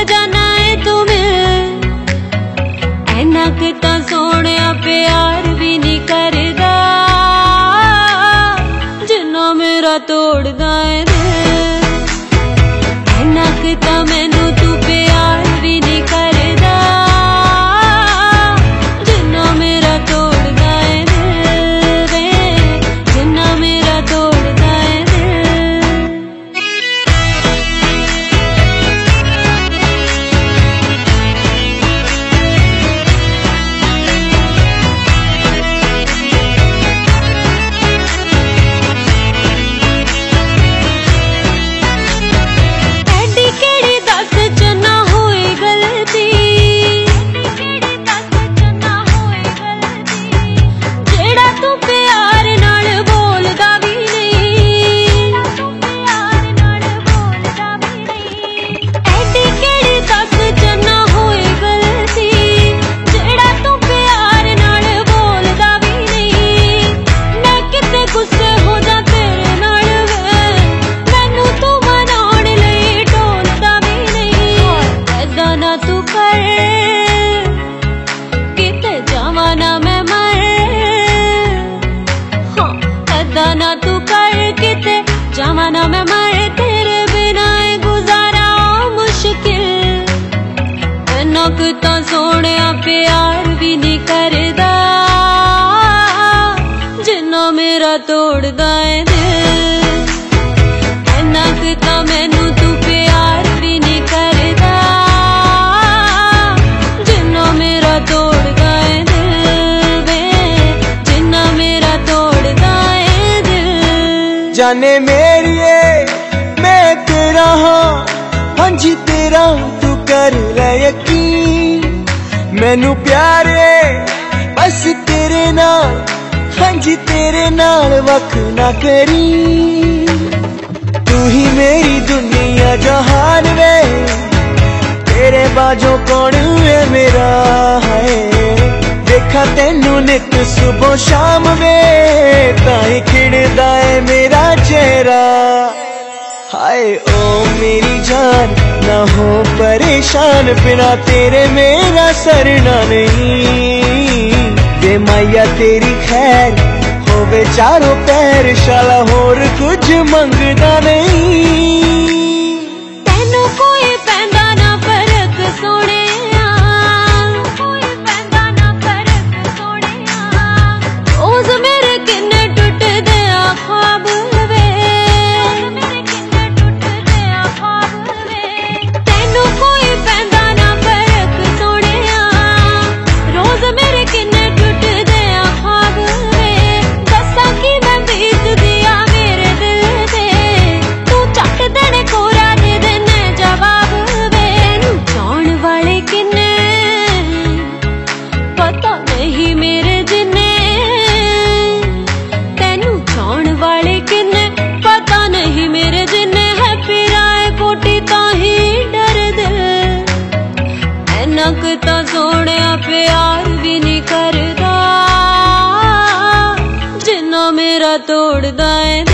ਜਿੱਥੇ ਜਿੱਥੇ ਜਾਣਾ ਏ ਤੂੰ ਮਿਲ ਐਨਾ ਕਿ ਤਾਂ ਸੋਹਣਿਆ ਪਿਆਰ ਵੀ ਨਹੀਂ ਕਰਦਾ। ਜਿੰਨਾ ਮੇਰਾ ਤੋੜਦਾ ਏ ਦਿਲ ਐਨਾ ਕਿ ਤਾਂ ਮੈਨੂੰ ਤੂੰ ਪਿਆਰ ਐਦਾਂ ਨਾ ਤੂੰ ਕਰ ਕਿਤੇ ਜਾਵਾਂ ਨਾ ਮੈਂ ਮਰ ਤੇਰੇ ਬਿਨਾ ਏ ਗੁਜ਼ਾਰਾ ਮੁਸ਼ਕਿਲ ਐਨਾ ਕੁ ਤਾਂ ਸੋਹਣਿਆ ਪਿਆਰ ਵੀ ਨਹੀਂ ਕਰਦਾ ਜਿੰਨਾ जाने मेरी मैं तेरा हाँ हाँ जी तेरा तू कर ले यकीन। मैनू प्यारे बस तेरे ना हाँ जी तेरे नाल वक्त ना करी। तू ही मेरी दुनिया जहान वे, तेरे बाजों कौन है मेरा है ਦੇਖਾ ਤੈਨੂੰ ਨਿਤ ਸਵੇਰ ਸ਼ਾਮ ਵੇ ਤਾਂ ਹੀ ਖਿੜਦਾ ਏ ਮੇਰਾ ਚਿਹਰਾ ਹਾਏ ਓ ਮੇਰੀ ਜਾਨ ਨਾ ਹੋ ਪਰੇਸ਼ਾਨ ਬਿਨਾ ਤੇਰੇ ਮੇਰਾ ਸਰਨਾ ਨਹੀਂ ਵੇ ਮਾਇਆ ਤੇਰੀ ਖੈਰ ਹੋਵੇ ਚਾਰੋਂ ਪੈਰ ਸ਼ਾਲਾ ਹੋਰ ਕੁਝ ਮੰਗਦਾ ਨਹੀਂ तोड़ दाए